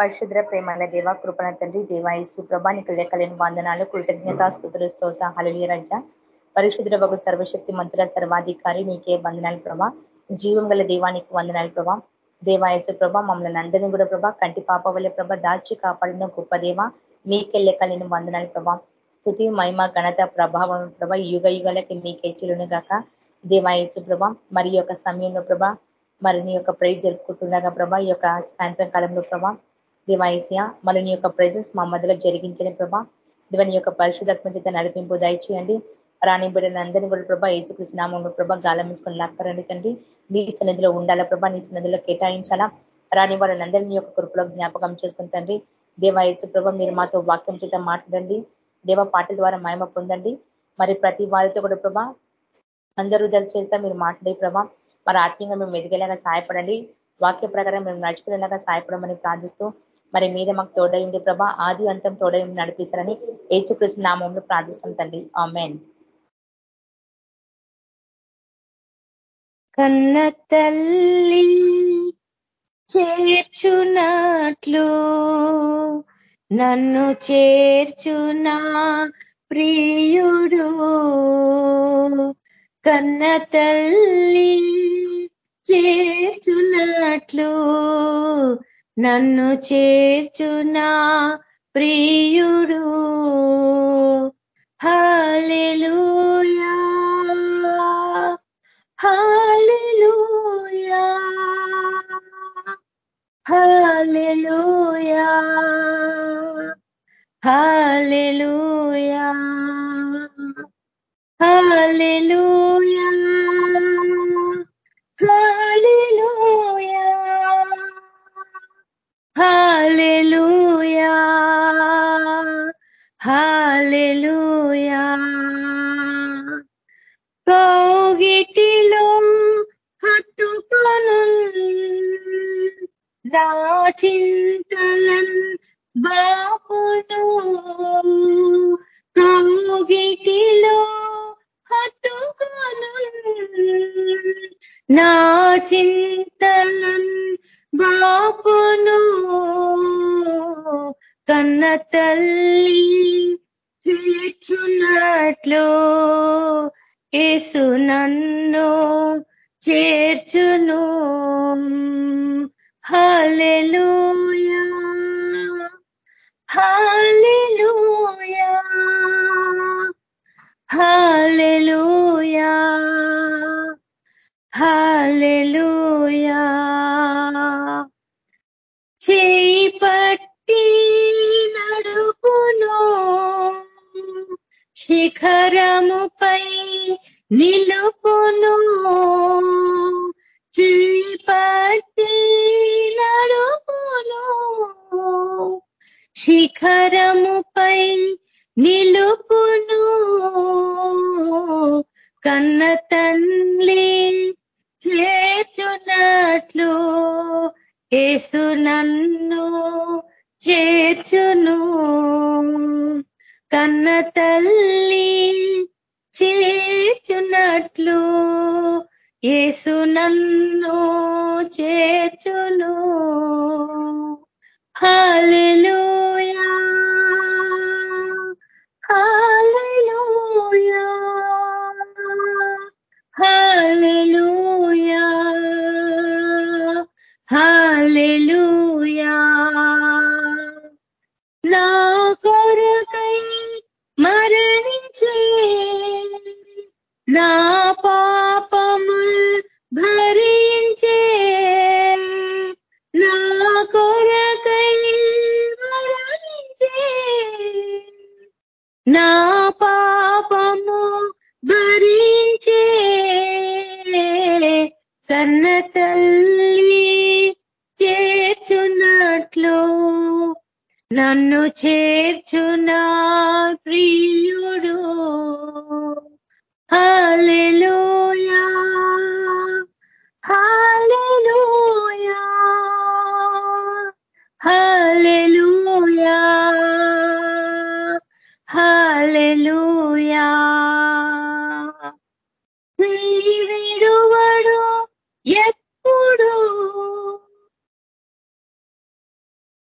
పరిశుద్ర ప్రేమల దేవ కృపణ తండ్రి దేవాయసు ప్రభా నీకు లెక్కలేని వందనాలు కృతజ్ఞత స్థుతులు స్తోత హళలియ రజ. పరిశుద్ర వగు సర్వశక్తి మంత్రుల సర్వాధికారి నీకే వందనాలు ప్రభా. జీవం గల దేవానికి వందనాలు ప్రభా. దేవాయసు ప్రభ మమ్మల్ని అందరినీ కూడా ప్రభా కంటి పాప వల్ల ప్రభ దాచి కాపాడిన గొప్ప దేవ నీకే లెక్కలేని వందనాలు ప్రభా. స్థుతి మహిమ ఘనత ప్రభావం ప్రభ యుగ యుగాలకి మీకే గాక. దేవాయసు ప్రభ మరి యొక్క సమయంలో ప్రభ మరి నీ యొక్క ప్రైజ్ జరుపుకుంటుండగా ప్రభా ఈ యొక్క సాయంత్రం కాలంలో ప్రభా. దివాయసియా మళ్ళీ నీ యొక్క ప్రైజెస్ మా మధ్యలో జరిగించని ప్రభా. దివని యొక్క పరిశుధాత్మ చేత నడిపింపు దయచేయండి. రాణి బిడ్డలందరినీ కూడా ప్రభా ఏచుకృష్ణ నామంలో ప్రభా గాలమించుకొని లాక్కరండి తండ్రి. నీ సన్నిధిలో ఉండాలా ప్రభా నీ సన్నిధిలో కేటాయించాలా? రాని వాళ్ళని యొక్క కృపలో జ్ఞాపకం చేసుకుని తండ్రి. దేవాయసు ప్రభా మీరు మాతో వాక్యం చేత మాట్లాడండి. దేవ పాటల ద్వారా మాయమ పొందండి. మరి ప్రతి వారితో కూడా ప్రభా అందరూ చేత మీరు మాట్లాడే ప్రభా మరి ఆత్మీయంగా మేము ఎదిగేలాగా సహాయపడండి. వాక్య ప్రకారం మేము నడుచుకునేలాగా సహాయపడమని ప్రార్థిస్తూ మరి మీద మాకు తోడైంది ప్రభా ఆది అంతం తోడై నడిపిస్తారని ఏచుకృష్ణ నామంలో ప్రార్థిస్తాం తండ్రి. ఆమెన్. కన్న తల్లి చేర్చునట్లు నన్ను చేర్చునా ప్రియుడు. కన్న తల్లి చేర్చునట్లు నన్ను చేర్చునా ప్రియుడు. Hallelujah hallelujah hallelujah hallelujah hallelujah hallelujah hallelujah కౌగిటిలో హత్తుకొను నా చింతలన్ బాపును. కౌగిటిలో హత్తుకొను నా చింతలన్ బాపును. కన్న తల్లి చేర్చున్నట్లు ఏసు నన్ను చేర్చును. హలెలూయా హలెలూయా హలెలూయా హాలెలూయా శిఖరముపై నిలుపును. చేయి నడుపును శిఖరముపై నిలుపును. కన్న తల్లి చేర్చున్నట్లు ఏసు నన్ను చేర్చును. కన్న తల్లి చేర్చునట్లు ఏసు నన్ను చేర్చును.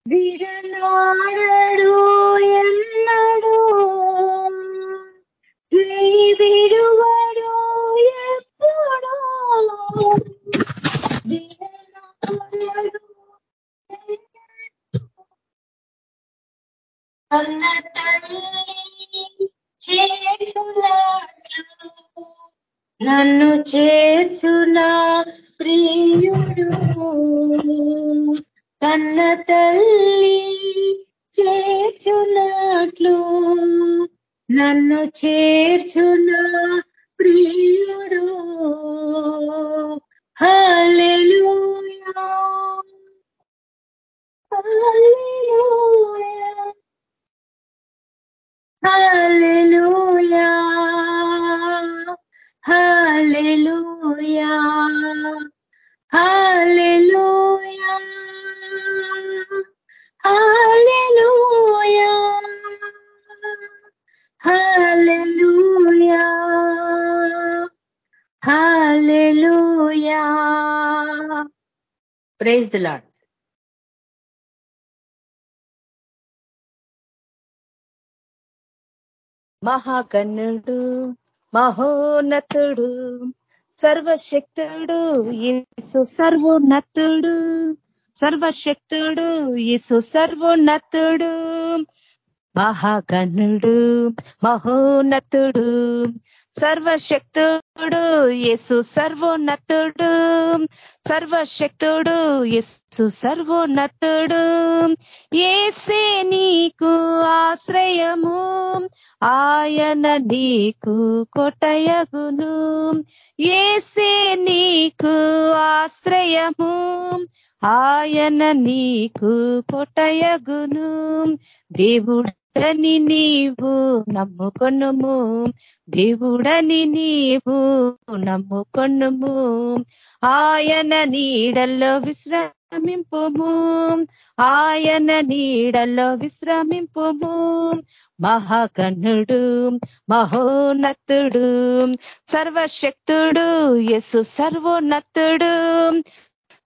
విడువడు ఎన్నడు విడువడు ఎప్పుడు. అన్న తల్లి చేర్చున్నట్లు నన్ను చేర్చున ప్రియుడు. కన్న తల్లి చేర్చున్నట్లు నన్ను చేర్చున ప్రియుడు. Hallelujah. Hallelujah. Hallelujah. Hallelujah. Hallelujah. Hallelujah. Hallelujah. Hallelujah. Praise the Lord మహాగణుడు మహోన్నతుడు సర్వశక్తుడు యేసు సర్వోన్నతుడు. సర్వశక్తుడు యేసు సర్వోన్నతుడు మహాగణుడు మహోన్నతుడు. సర్వశక్తుడు యేసు సర్వోన్నతుడు. సర్వశక్తుడు యేసు సర్వోన్నతుడు. ఏసే నీకు ఆశ్రయము ఆయన నీకు కొటయగును ఏసే నీకు ఆశ్రయము ఆయన నీకు కొటయగును దేవుడు దేవుడని నీవు నమ్ముకొనుము. దేవుడని నీవు నమ్ముకొనుము. ఆయన నీడల్లో విశ్రమింపుము. ఆయన నీడల్లో విశ్రమింపుము. మహాకన్నుడు మహోన్నతుడు సర్వశక్తుడు యసు సర్వోన్నతుడు.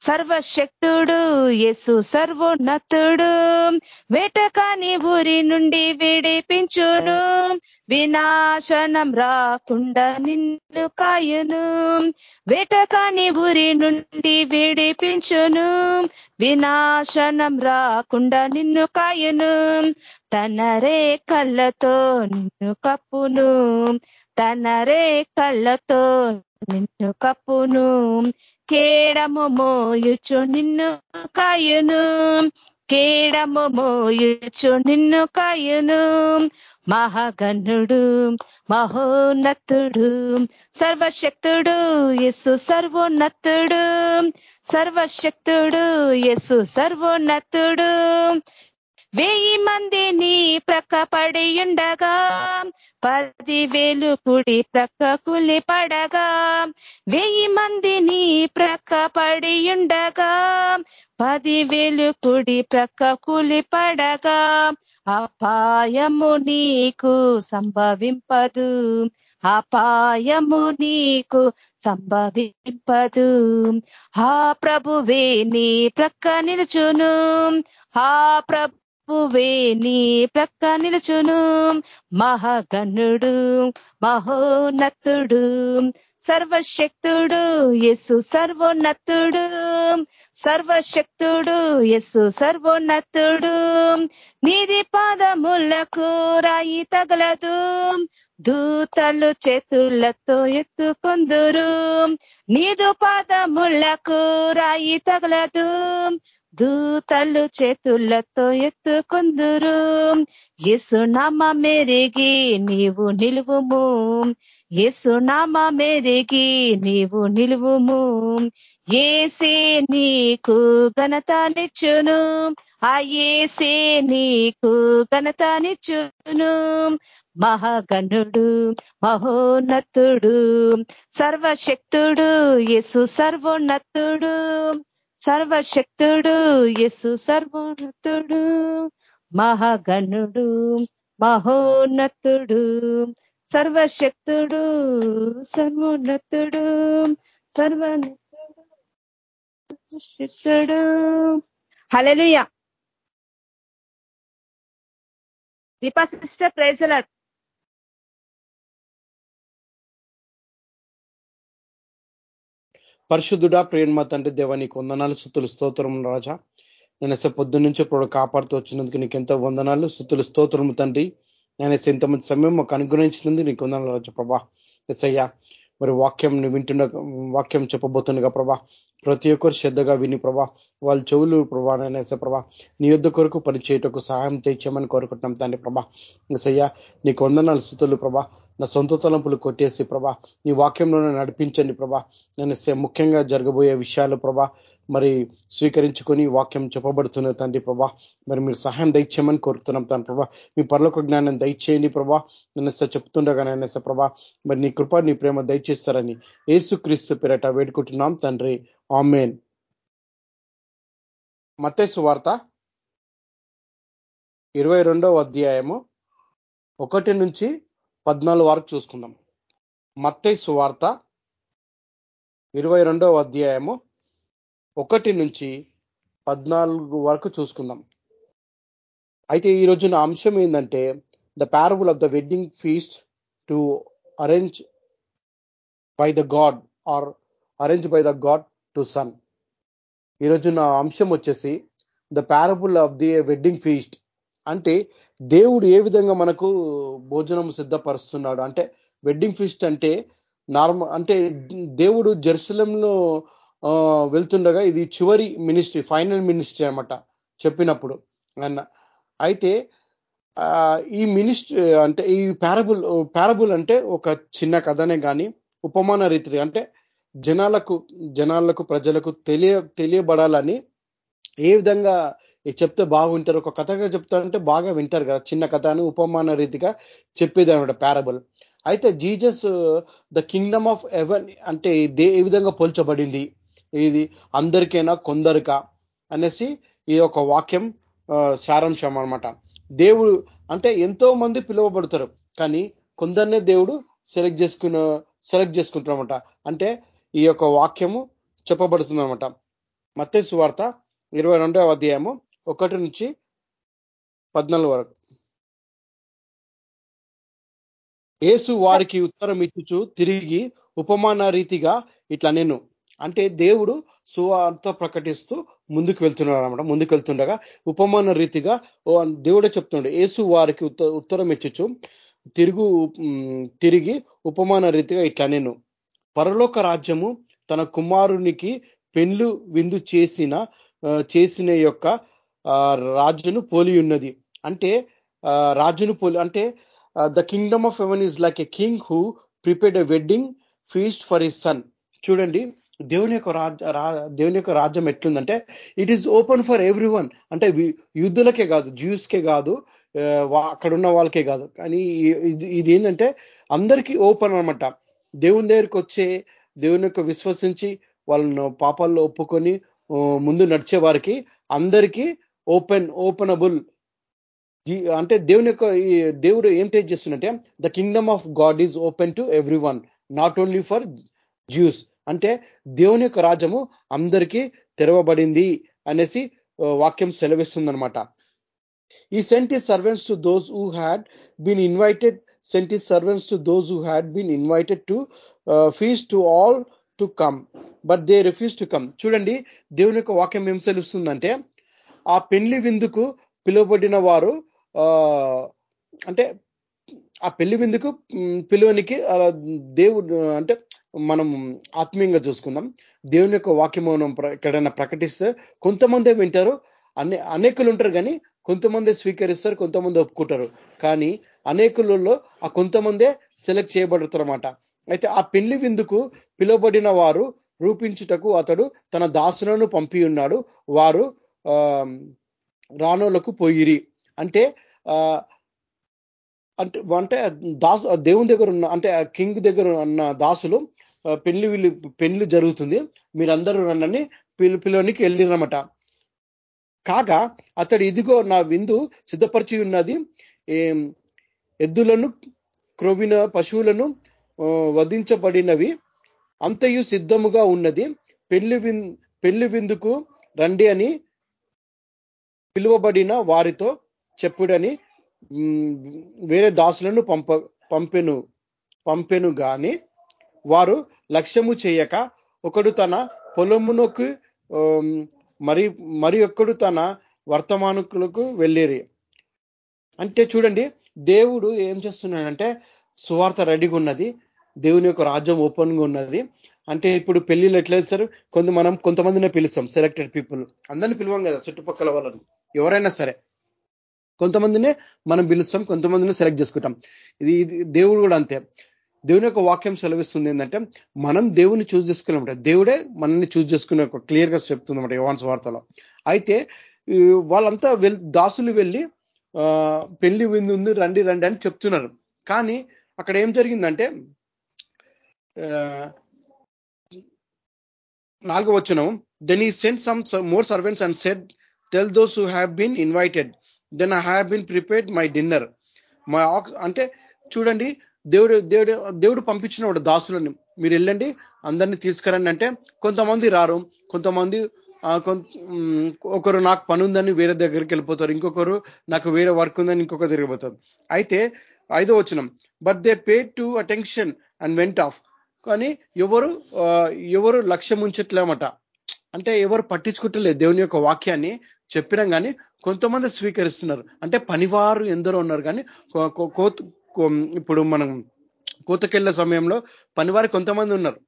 సర్వశక్తుడు యేసు సర్వోన్నతుడు. వేటకాని ఊరి నుండి విడిపించును. వినాశనం రాకుండా నిన్ను కాయును. వేటకాని ఊరి నుండి విడిపించును. వినాశనం రాకుండా నిన్ను కాయును. తన రేఖలతో నిన్ను కప్పును. తన రేఖలతో నిన్ను కప్పును. కేడము మోయుచు నిన్ను కాయును. కేడము మోయుచు నిన్ను కాయును. మహాగణుడు మహోన్నతుడు సర్వశక్తుడు యసు సర్వోన్నతుడు. సర్వశక్తుడు యసు సర్వోన్నతుడు. వెయ్యి మంది నీ ప్రక్క పడి ఉండగా పదివేలు కుడి ప్రక్క కులి పడగా. వెయ్యి మంది నీ ప్రక్క పడి ఉండగా పదివేలు కుడి ప్రక్క కులి పడగా. అపాయము నీకు సంభవింపదు అపాయము నీకు సంభవింపదు. హా ప్రభువే నీ ప్రక్క నిలుచును హా ప్రభు ప్రభువే నీ ప్రక్క నిలుచును మహాగణుడు మహోన్నతుడు సర్వశక్తుడు యసు సర్వోన్నతుడు సర్వశక్తుడు యసు సర్వోన్నతుడు. నీది పాదములకు రాయి తగలదు దూతలు చేతులతో ఎత్తుకొందురు. నీదు పాదములకు రాయి తగలదు దూతలు చేతులతో ఎత్తుకుందురు. యేసునామ మెరిగి నీవు నిలువుము. యేసునామ మెరిగి నీవు నిలువుము. ఏసే నీకు ఘనతనిచ్చును. ఆ ఏసే నీకు ఘనతనిచ్చును. మహాగణుడు మహోన్నతుడు సర్వశక్తుడు యేసు సర్వోన్నతుడు. సర్వశక్తుడు యసు సర్వోన్నతుడు మహాగణుడు మహోన్నతుడు సర్వశక్తుడు సర్వోన్నతుడు సర్వనతుడు శక్తుడు హలలుయ దీపా సిస్టర్ ప్రైజలాడ్ పరిశుద్ధుడా ప్రేమ తండ్రి దేవ నీకు వందనాలు స్థుతులు స్తోత్రం రాజా. నేనసే పొద్దు నుంచి ఇప్పుడు కాపాడుతూ వచ్చినందుకు నీకు ఎంతో వందనాలు సుతులు స్తోత్రము తండ్రి. నేనసే ఇంతమంది సమయం మాకు అనుగ్రహించినందుకు నీకు వందనాలు రాజా ప్రభా. ఎస్ అయ్యా మరి వాక్యం వింటున్న వాక్యం చెప్పబోతుండగా ప్రభా ప్రతి ఒక్కరు శ్రద్ధగా విని ప్రభా వాళ్ళ చెవులు ప్రభా నేనేసే ప్రభా నీ యుద్ధ కొరకు పనిచేయటకు సహాయం తెచ్చామని కోరుకుంటున్నాం తండ్రి ప్రభా. సయ్యా నీకు వందనాలు స్థుతులు ప్రభా. నా సొంత తలంపులు కొట్టేసి ప్రభా నీ వాక్యంలోనే నడిపించండి ప్రభా. నేను ముఖ్యంగా జరగబోయే విషయాలు ప్రభా మరి స్వీకరించుకొని వాక్యం చెప్పబడుతున్న తండ్రి ప్రభా మరి మీరు సహాయం దయచేయమని కోరుతున్నాం తండ్రి ప్రభా. మీ పర్లోక జ్ఞానం దయచేయండి ప్రభా. నన్ను చెప్తుండగా నేను ప్రభా మరి నీ కృప నీ ప్రేమ దయచేస్తారని ఏసు క్రీస్తు పేరట వేడుకుంటున్నాం తండ్రి. ఆమెన్. మతేసు వార్త ఇరవై అధ్యాయము ఒకటి నుంచి పద్నాలుగు వరకు చూసుకుందాం. మత్తైసు వార్త ఇరవై రెండవ అధ్యాయము ఒకటి నుంచి పద్నాలుగు వరకు చూసుకుందాం. అయితే ఈ రోజున అంశం ఏంటంటే the parable of the wedding feast to arrange by the God or arrange by the God to son ఈరోజు నా అంశం వచ్చేసి the parable of the wedding feast అంటే దేవుడు ఏ విధంగా మనకు భోజనం సిద్ధపరుస్తున్నాడు? అంటే వెడ్డింగ్ ఫీస్ట్ అంటే నార్మల్ అంటే దేవుడు జెరూసలంలో వెళ్తుండగా ఇది చివరి మినిస్ట్రీ ఫైనల్ మినిస్ట్రీ అనమాట చెప్పినప్పుడు అన్న. అయితే ఈ మినిస్ట్రీ అంటే ఈ పారబుల్ పారబుల్ అంటే ఒక చిన్న కథనే కానీ ఉపమాన రీతి అంటే జనాలకు జనాలకు ప్రజలకు తెలియ తెలియబడాలని ఏ విధంగా చెప్తే బాగుంటారు ఒక కథగా చెప్తారంటే బాగా వింటారు కదా చిన్న కథ అని ఉపమాన రీతిగా చెప్పేది అనమాట పారబుల్. అయితే Jesus the kingdom of heaven అంటే ఏ విధంగా పోల్చబడింది? ఇది అందరికైనా కొందరికా అనేసి ఈ యొక్క వాక్యం సారాంశం అనమాట దేవుడు అంటే ఎంతో మంది పిలువబడతారు కానీ కొందరినే దేవుడు సెలెక్ట్ చేసుకున్న సెలెక్ట్ చేసుకుంటారనమాట అంటే ఈ యొక్క వాక్యము చెప్పబడుతుంది అనమాట మత్స్సు వార్త ఇరవై రెండవ అధ్యాయము ఒకటి నుంచి పద్నాలుగు వరకు. ఏసు వారికి ఉత్తరం ఇచ్చుచు తిరిగి ఉపమాన రీతిగా ఇట్లా నేను అంటే దేవుడు సువార్త ప్రకటిస్తూ ముందుకు వెళ్తున్నాడు అనమాట ముందుకు వెళ్తుండగా ఉపమాన రీతిగా దేవుడే చెప్తున్నాడు ఏసు వారికి ఉత్తరం ఇచ్చచ్చు తిరుగు తిరిగి ఉపమాన రీతిగా ఇట్లా నేను. పరలోక రాజ్యము తన కుమారునికి పెండ్లు విందు చేసిన చేసిన యొక్క రాజును పోలి ఉన్నది. అంటే రాజును పోలి అంటే the kingdom of heaven is like a king who prepared a wedding feast for his son. చూడండి దేవుని యొక్క దేవుని యొక్క రాజ్యం ఎట్లుందంటే it is open for every అంటే యుద్ధులకే కాదు జ్యూస్కే కాదు అక్కడ ఉన్న వాళ్ళకే కాదు. కానీ ఇది ఏంటంటే అందరికీ ఓపెన్ అనమాట దేవుని దగ్గరికి వచ్చే దేవుని యొక్క విశ్వసించి వాళ్ళను పాపాల్లో ఒప్పుకొని ముందు నడిచే వారికి అందరికీ ఓపెన్ ఓపెనబుల్ అంటే దేవుని యొక్క దేవుడు ఏం టేజ్ చేస్తుందంటే the kingdom of God is open to every not only for Jews అంటే దేవుని యొక్క రాజ్యము అందరికీ తెరవబడింది అనేసి వాక్యం సెలవిస్తుందనమాట he sent his servants to those who had been invited sent his servants to those who had been invited to feast to all to come but they refuse to come చూడండి దేవుని యొక్క వాక్యం ఏం సెలుస్తుందంటే ఆ పెళ్ళి విందుకు పిలువబడిన వారు అంటే ఆ పెళ్ళి విందుకు పిలువనికి దేవుడు అంటే మనం ఆత్మీయంగా చూసుకుందాం. దేవుని యొక్క వాక్యమౌనం ఎక్కడైనా ప్రకటిస్తే కొంతమందే వింటారు అనే అనేకులు ఉంటారు కానీ కొంతమంది స్వీకరిస్తారు కొంతమంది ఒప్పుకుంటారు. కానీ అనేకులలో ఆ కొంతమందే సెలెక్ట్ చేయబడతారు అనమాట అయితే ఆ పెళ్ళి విందుకు పిలువబడిన వారు రూపించుటకు అతడు తన దాసులను పంపి ఉన్నాడు. వారు రానోలకు పోయిరి. అంటే అంటే అంటే దాసు దేవుని దగ్గర ఉన్న అంటే కింగ్ దగ్గర ఉన్న దాసులు పెళ్ళి వీళ్ళు పెళ్ళి జరుగుతుంది. మీరందరూ నన్నని పిలు పిలోనికి వెళ్ళినమాట కాగా అతడు ఇదిగో నా విందు సిద్ధపరిచి ఉన్నది. ఎద్దులను క్రొవిన పశువులను వధించబడినవి. అంతయు సిద్ధముగా ఉన్నది. పెళ్ళి పెళ్ళి విందుకు రండి అని పిలువబడిన వారితో చెప్పుడని వేరే దాసులను పంప పంపెను పంపెను గాని వారు లక్ష్యము చేయక ఒకడు తన పొలమునకు మరి మరి ఒక్కడు తన వర్తమానుకులకు వెళ్ళేరి. అంటే చూడండి దేవుడు ఏం చేస్తున్నాడంటే సువార్త రెడీగా ఉన్నది దేవుని యొక్క రాజ్యం ఓపెన్గా ఉన్నది. అంటే ఇప్పుడు పెళ్ళిళ్ళు ఎట్లా కొంత మనం కొంతమందినే పిలుస్తాం సెలెక్టెడ్ పీపుల్ అందరిని పిలవం కదా చుట్టుపక్కల వాళ్ళని. ఎవరైనా సరే. కొంతమందినే మనం పిలుస్తాం కొంతమందిని సెలెక్ట్ చేసుకుంటాం. ఇది దేవుడు కూడా అంతే. దేవుని యొక్క వాక్యం సెలవిస్తుంది ఏంటంటే మనం దేవుని చూస్ చేసుకున్నామంట. దేవుడే మనల్ని చూస్ చేసుకునే క్లియర్గా చెప్తుందన్నమాట యువాన్స్ వార్తలో అయితే వాళ్ళంతా దాసులు వెళ్ళి పెళ్ళి విందు ఉంది రండి రండి అని చెప్తున్నారు. కానీ అక్కడ ఏం జరిగిందంటే నాలుగో వచ్చిన then he sent some more servants and said tell those who have been invited then I have been prepared my dinner my అంటే చూడండి దేవుడు దేవుడు దేవుడు పంపించిన దాసులని. మీరు వెళ్ళండి అందరినీ తీసుకురండి అంటే కొంతమంది రారు కొంతమంది ఒకరు నాకు పని ఉందని వేరే దగ్గరికి వెళ్ళిపోతారు ఇంకొకరు నాకు వేరే వర్క్ ఉందని ఇంకొకరు తిరిగిపోతారు అయితే ఐదో వచ్చినం but they pay to attention and went off కానీ ఎవరు ఎవరు లక్ష్యం ఉంచట్లేమట. అంటే ఎవరు పట్టించుకుంటలేదు దేవుని యొక్క వాక్యాన్ని చెప్పినాం కానీ కొంతమంది స్వీకరిస్తున్నారు. అంటే పనివారు ఎందరో ఉన్నారు కానీ ఇప్పుడు మనం కూతకెళ్ళే సమయంలో పనివారు కొంతమంది ఉన్నారు.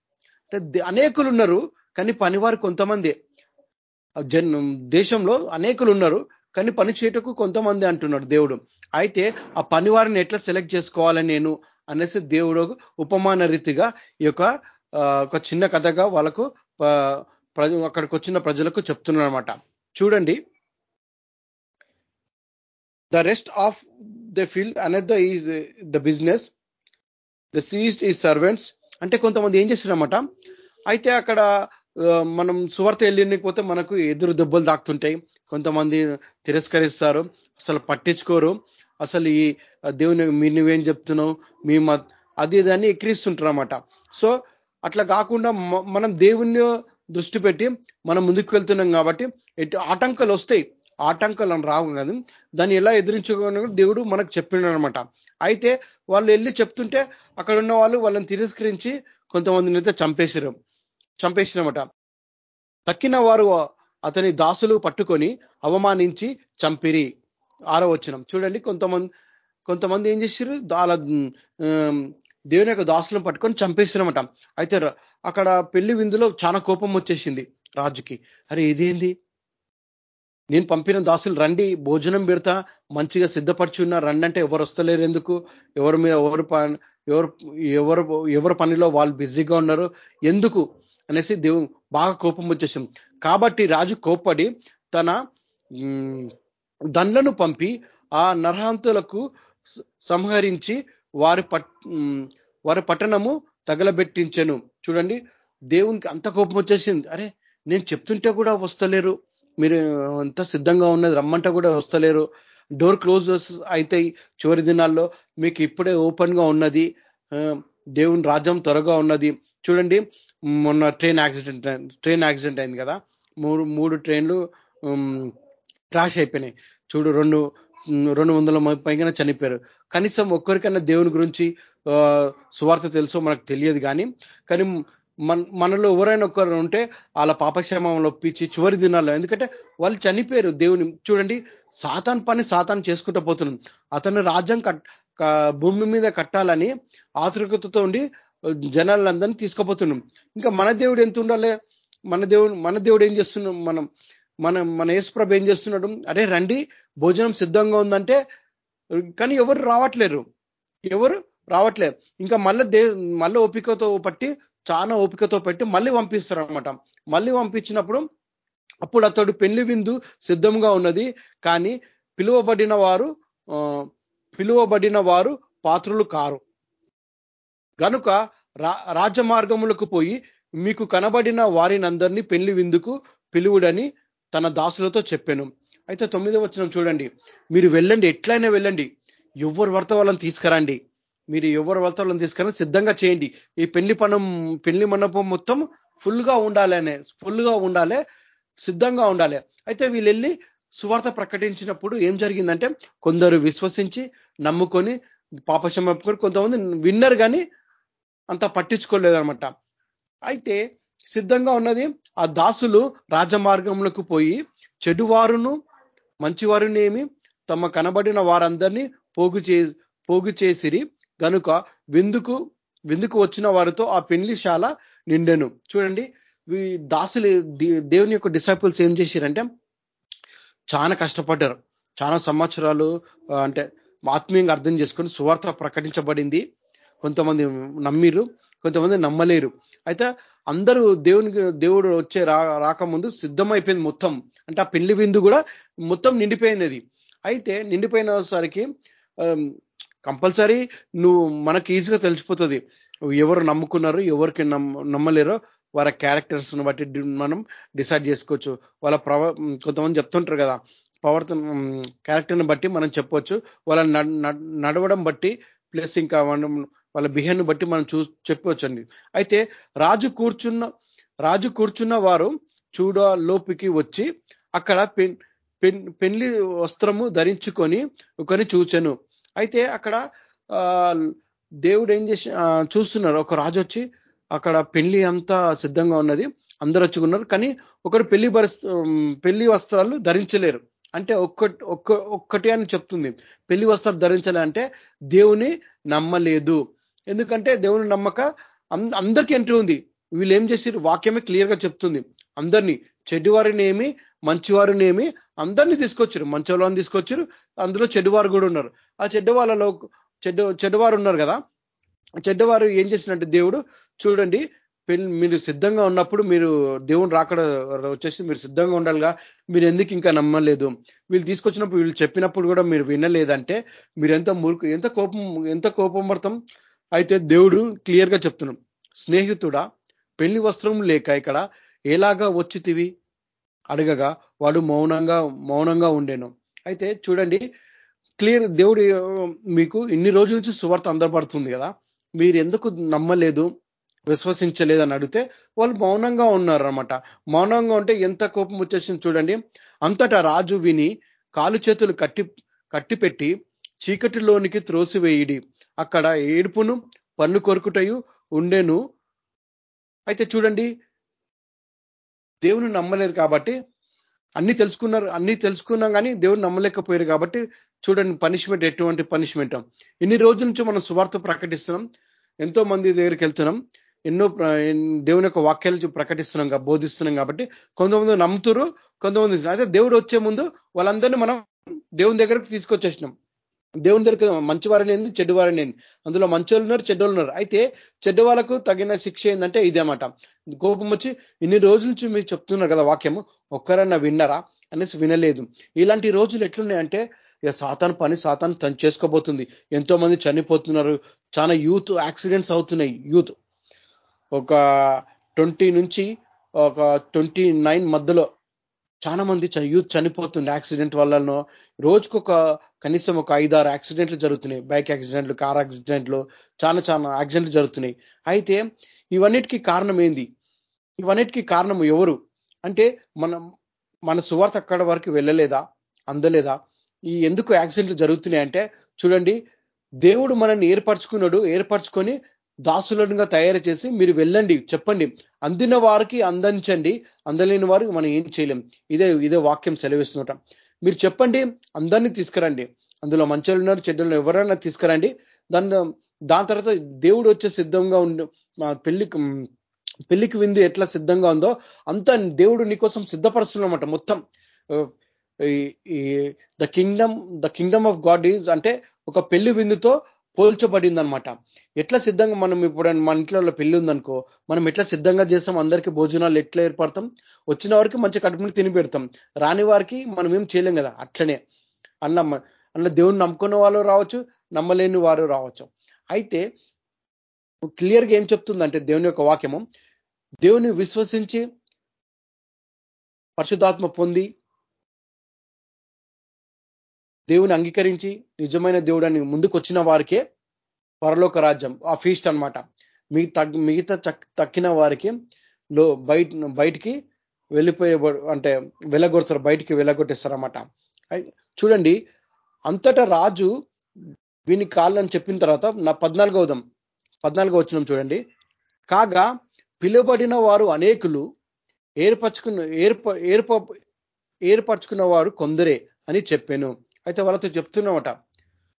అంటే అనేకులు ఉన్నారు కానీ పనివారు కొంతమంది. జన్ దేశంలో అనేకులు ఉన్నారు కానీ పని చేయటకు కొంతమంది అంటున్నాడు దేవుడు. అయితే ఆ పనివారిని ఎట్లా సెలెక్ట్ చేసుకోవాలని నేను అనేసి దేవుడు ఉపమాన రీతిగా ఈ యొక్క ఒక చిన్న కథగా వాళ్ళకు అక్కడికి వచ్చిన ప్రజలకు చెప్తున్నాడు అనమాట చూడండి. The rest of the field another is the business the seized is servants అంటే కొంతమంది ఏం చేస్తున్నారన్నమాట? అయితే అక్కడ మనం సువార్త వెళ్ళిపోతే మనకు ఎదురు దెబ్బలు దాక్తుంటాయి కొంతమంది తిరస్కరిస్తారు. అసలు పట్టించుకోరు. అసలు ఈ దేవుని మీరు నువ్వేం చెప్తున్నావు? మీ అది దాన్ని ఎక్కిరిస్తుంటారు అనమాట సో అట్లా కాకుండా మనం దేవుణ్ణి దృష్టి పెట్టి మనం ముందుకు వెళ్తున్నాం కాబట్టి ఆటంకాలు వస్తాయి. ఆటంకాలు రావు కాదు. దాన్ని ఎలా ఎదిరించుకోని దేవుడు మనకు చెప్పిండు అనమాట అయితే వాళ్ళు వెళ్ళి చెప్తుంటే అక్కడ ఉన్న వాళ్ళు వాళ్ళని తిరస్కరించి కొంతమందిని అయితే చంపేశారు. చంపేసినమాట. తక్కిన వారు అతని దాసులు పట్టుకొని అవమానించి చంపిరి. ఆరో వచ్చినం చూడండి కొంతమంది కొంతమంది ఏం చేశారు అలా దేవుని యొక్క దాసులను పట్టుకొని చంపేసినమాట అయితే అక్కడ పెళ్ళి విందులో చాలా కోపం వచ్చేసింది రాజుకి. అరే ఇదేంది? నేను పంపిన దాసులు రండి భోజనం పెడతా మంచిగా సిద్ధపరిచి రండి అంటే ఎవరు వస్తలేరు ఎందుకు? ఎవరి మీద ఎవరు ఎవరు ఎవరు ఎవరి పనిలో వాళ్ళు బిజీగా ఉన్నారు? ఎందుకు? అనేసి దేవు బాగా కోపం వచ్చేసింది. కాబట్టి రాజు కోప్పడి తన దండ్లను పంపి ఆ నరహంతులకు సంహరించి వారి పట్ వారి పట్టణము తగలబెట్టించను. చూడండి దేవునికి అంత కోపం వచ్చేసింది. అరే నేను చెప్తుంటే కూడా వస్తలేరు. మీరు అంత సిద్ధంగా ఉన్నది రమ్మంట కూడా వస్తలేరు. డోర్ క్లోజ్ అవుతాయి చివరి దినాల్లో మీకు ఇప్పుడే ఓపెన్గా ఉన్నది దేవుని రాజ్యం త్వరగా ఉన్నది. చూడండి మొన్న ట్రైన్ యాక్సిడెంట్ ట్రైన్ యాక్సిడెంట్ అయింది కదా. మూడు మూడు ట్రైన్లు క్రాష్ అయిపోయినాయి. చూడు రెండు రెండు వందల పైగా చనిపోయారు. కనీసం ఒక్కరికైనా దేవుని గురించి సువార్త తెలుసో మనకు తెలియదు కానీ కానీ మన మనలో ఎవరైనా ఒకరు ఉంటే వాళ్ళ పాపక్షేమంలో ఒప్పించి చివరి దినాల్లో. ఎందుకంటే వాళ్ళు చనిపోయారు దేవుని. చూడండి సాతాన్ పని సాతాన్ చేసుకుంటూ పోతున్నాం అతను రాజ్యం భూమి మీద కట్టాలని ఆతృకతతో ఉండి జనాలందరినీ తీసుకుపోతున్నాం ఇంకా మన దేవుడు ఎంత ఉండాలి? మన దేవుడు మన దేవుడు ఏం చేస్తున్నాం మనం మన మన యేసుప్రభ ఏం చేస్తున్నాడు? అరే రండి భోజనం సిద్ధంగా ఉందంటే కానీ ఎవరు రావట్లేరు. ఎవరు రావట్లేదు. ఇంకా మళ్ళీ దే మళ్ళీ ఓపికతో పట్టి చాలా ఓపికతో పెట్టి మళ్ళీ పంపిస్తారు అనమాట మళ్ళీ పంపించినప్పుడు అప్పుడు అతడు పెళ్ళి విందు సిద్ధంగా ఉన్నది. కానీ పిలువబడిన వారు పిలువబడిన వారు పాత్రులు కారు. గనుక రాజమార్గములకు పోయి మీకు కనబడిన వారినందరినీ పెళ్ళి విందుకు పిలువుడని తన దాసులతో చెప్పాను. అయితే తొమ్మిదో వచ్చిన చూడండి. మీరు వెళ్ళండి ఎట్లయినా వెళ్ళండి. ఎవరు వర్త వాళ్ళని తీసుకురండి. మీరు ఎవరు వర్త వాళ్ళని సిద్ధంగా చేయండి. ఈ పెళ్ళి పనం పెళ్ళి మండపం మొత్తం ఫుల్గా ఫుల్గా ఫుల్గా ఉండాలి సిద్ధంగా ఉండాలి. అయితే వీళ్ళు వెళ్ళి సువార్త ప్రకటించినప్పుడు ఏం జరిగిందంటే కొందరు విశ్వసించి నమ్ముకొని పాపశం కొంతమంది విన్నర్ కానీ అంత పట్టించుకోలేదనమాట అయితే సిద్ధంగా ఉన్నది ఆ దాసులు రాజమార్గంలోకి పోయి చెడువారును మంచివారునేమి తమ కనబడిన వారందరినీ పోగు చే పోగు చేసిరి గనుక విందుకు విందుకు వచ్చిన వారితో ఆ పెండ్లిశాల నిండెను. చూడండి దాసులు దేవుని యొక్క డిసైపుల్స్ ఏం చేశారంటే చాలా కష్టపడ్డారు. చాలా సంవత్సరాలు అంటే ఆత్మీయంగా అర్థం చేసుకొని సువార్త ప్రకటించబడింది. కొంతమంది నమ్మిరు కొంతమంది నమ్మలేరు. అయితే అందరూ దేవునికి దేవుడు వచ్చే రా రాకముందు సిద్ధమైపోయింది మొత్తం. అంటే ఆ పెళ్ళి విందు కూడా మొత్తం నిండిపోయినది. అయితే నిండిపోయిన సరికి కంపల్సరీ నువ్వు మనకి ఈజీగా తెలిసిపోతుంది. ఎవరు నమ్ముకున్నారు ఎవరికి నమ్మలేరో వాళ్ళ క్యారెక్టర్స్ బట్టి మనం డిసైడ్ చేసుకోవచ్చు. వాళ్ళ ప్రవ కొంతమంది చెప్తుంటారు కదా ప్రవర్తన క్యారెక్టర్ని బట్టి మనం చెప్పొచ్చు. వాళ్ళ నడవడం బట్టి ప్లస్ ఇంకా వాళ్ళ బిహేవ్ని బట్టి మనం చూ చెప్పవచ్చండి అయితే రాజు కూర్చున్న రాజు కూర్చున్న వారు చూడ లోపుకి వచ్చి అక్కడ పెళ్ళి వస్త్రము ధరించుకొని ఒకరిని చూచెను. అయితే అక్కడ దేవుడు ఏం చేసి చూస్తున్నారు. ఒక రాజు వచ్చి అక్కడ పెళ్ళి అంతా సిద్ధంగా ఉన్నది. అందరు వచ్చుకున్నారు కానీ ఒకడు పెళ్ళి పెళ్ళి వస్త్రాలు ధరించలేరు. అంటే ఒక్కటి ఒక్క ఒక్కటి అని చెప్తుంది. పెళ్ళి వస్త్రాలు ధరించాలంటే దేవుని నమ్మలేదు. ఎందుకంటే దేవుని నమ్మక అందరికీ ఎంట్రీ ఉంది. వీళ్ళు ఏం చేసారు వాక్యమే క్లియర్గా చెప్తుంది. అందరినీ చెడ్డివారినేమి మంచివారినేమి అందరినీ తీసుకొచ్చారు మంచోళ్ళని తీసుకొచ్చారు అందులో చెడ్డవారు కూడా ఉన్నారు. ఆ చెడ్డ వాళ్ళలో చెడ్డ చెడ్డవారు ఉన్నారు కదా చెడ్డవారు ఏం చేసినట్టు దేవుడు చూడండి మీరు సిద్ధంగా ఉన్నప్పుడు మీరు దేవుని రాకడ వచ్చేసి మీరు సిద్ధంగా ఉండాలిగా మీరు ఎందుకు ఇంకా నమ్మలేదు? వీళ్ళు తీసుకొచ్చినప్పుడు వీళ్ళు చెప్పినప్పుడు కూడా మీరు వినలేదంటే మీరు ఎంత మురుకు ఎంత కోపం ఎంత కోపం పడతాం అయితే దేవుడు క్లియర్గా చెప్తున్నాం స్నేహితుడా పెళ్ళి వస్త్రం లేక ఇక్కడ ఎలాగా వచ్చితివి అడగగా వాడు మౌనంగా మౌనంగా ఉండేను. అయితే చూడండి క్లియర్ దేవుడు మీకు ఇన్ని రోజుల నుంచి సువార్త అందబడుతుంది కదా. మీరు ఎందుకు నమ్మలేదు విశ్వసించలేదని అడిగితే వాళ్ళు మౌనంగా ఉన్నారనమాట మౌనంగా ఉంటే ఎంత కోపం వచ్చేసింది చూడండి. అంతటా రాజు విని కాలు చేతులు కట్టి కట్టిపెట్టి చీకటిలోనికి త్రోసివేయిడి. అక్కడ ఏడుపును పన్ను కొరుకుటయు ఉండేను. అయితే చూడండి దేవుని నమ్మలేరు కాబట్టి అన్ని తెలుసుకున్నారు అన్ని తెలుసుకున్నాం కానీ దేవుడు నమ్మలేకపోయారు కాబట్టి చూడండి పనిష్మెంట్ ఎటువంటి పనిష్మెంట్ ఇన్ని రోజుల నుంచి మనం సువార్త ప్రకటిస్తున్నాం. ఎంతో మంది దగ్గరికి వెళ్తున్నాం. ఎన్నో దేవుని యొక్క వాక్యాలు ప్రకటిస్తున్నాం బోధిస్తున్నాం కాబట్టి కొంతమంది నమ్ముతురు కొంతమంది అయితే దేవుడు వచ్చే ముందు వాళ్ళందరినీ మనం దేవుని దగ్గరకు తీసుకొచ్చేసినాం. దేవుని దగ్గర మంచి వారిని ఏంది? చెడ్డు వారిని ఏంది? అందులో మంచోళ్ళు ఉన్నారు చెడ్డోళ్ళు ఉన్నారు. అయితే చెడ్డ వాళ్ళకు తగిన శిక్ష ఏంటంటే ఇదేమాట కోపం వచ్చి ఇన్ని రోజుల నుంచి మీరు చెప్తున్నారు కదా వాక్యము ఒక్కరన్నా విన్నరా? అనేసి వినలేదు. ఇలాంటి రోజులు ఎట్లున్నాయంటే ఇక సాతాన్ పని సాతాన్ తను చేసుకోబోతుంది. ఎంతో మంది చనిపోతున్నారు. చాలా యూత్ యాక్సిడెంట్స్ అవుతున్నాయి. యూత్. ఒక ట్వంటీ నుంచి ఒక ట్వంటీ నైన్ మధ్యలో చాలా మంది యూత్ చనిపోతుంది యాక్సిడెంట్ వల్లనో రోజుకొక కనీసం ఒక ఐదారు యాక్సిడెంట్లు జరుగుతున్నాయి. బైక్ యాక్సిడెంట్లు కార్ యాక్సిడెంట్లు చాలా చాలా యాక్సిడెంట్లు జరుగుతున్నాయి. అయితే ఇవన్నిటికీ కారణం ఏంది? ఇవన్నిటికీ కారణం ఎవరు? అంటే మనం మన సువార్త అక్కడ వరకు వెళ్ళలేదా? అందలేదా? ఈ ఎందుకు యాక్సిడెంట్లు జరుగుతున్నాయి అంటే చూడండి దేవుడు మనల్ని ఏర్పరచుకున్నాడు ఏర్పరచుకొని దాసులనుగా తయారు చేసి మీరు వెళ్ళండి చెప్పండి. అందిన వారికి అందించండి అందలేని వారికి మనం ఏం చేయలేం. ఇదే ఇదే వాక్యం సెలవిస్తున్నట. మీరు చెప్పండి అందరినీ తీసుకురండి. అందులో మంచోళ్ళు ఉన్నారు చెడ్డలు ఎవరైనా తీసుకురండి. దాని దాని తర్వాత దేవుడు వచ్చే సిద్ధంగా ఉండి పెళ్ళికి పెళ్ళికి విందు ఎట్లా సిద్ధంగా ఉందో అంత దేవుడు నీకోసం సిద్ధపరుస్తున్నమాట మొత్తం. The kingdom the kingdom of God is అంటే ఒక పెళ్ళి విందుతో పోల్చబడింది అనమాట ఎట్లా సిద్ధంగా మనం ఇప్పుడు మన ఇంట్లో పెళ్ళి ఉందనుకో మనం ఎట్లా సిద్ధంగా చేస్తాం? అందరికీ భోజనాలు ఎట్లా ఏర్పడతాం? వచ్చిన వారికి మంచి కడుపుని తిని పెడతాం. రాని వారికి మనం ఏం చేయలేం కదా అట్లనే. అన్న అన్న దేవుని నమ్ముకున్న వాళ్ళు రావచ్చు నమ్మలేని వారు రావచ్చు. అయితే క్లియర్గా ఏం చెప్తుందంటే దేవుని యొక్క వాక్యము దేవుని విశ్వసించి పరిశుద్ధాత్మ పొంది దేవుని అంగీకరించి నిజమైన దేవుడని ముందుకొచ్చిన ముందుకు వచ్చిన వారికే పరలోక రాజ్యం ఆ ఫీస్ట్ అనమాట మిగతా మిగతా తక్కిన వారికి లో బయట బయటికి వెళ్ళిపోయే అంటే వెళ్ళగొడతారు బయటికి వెళ్ళగొట్టేస్తారన్నమాట. చూడండి అంతటా రాజు వీని కాళ్ళని చెప్పిన తర్వాత నా పద్నాలుగోదం పద్నాలుగో వచ్చినాం చూడండి. కాగా పిలువబడిన వారు అనేకులు ఏర్పరచుకున్న ఏర్ప ఏర్ప ఏర్పరచుకున్న వారు కొందరే అని చెప్పాను. అయితే వాళ్ళతో చెప్తున్నామట.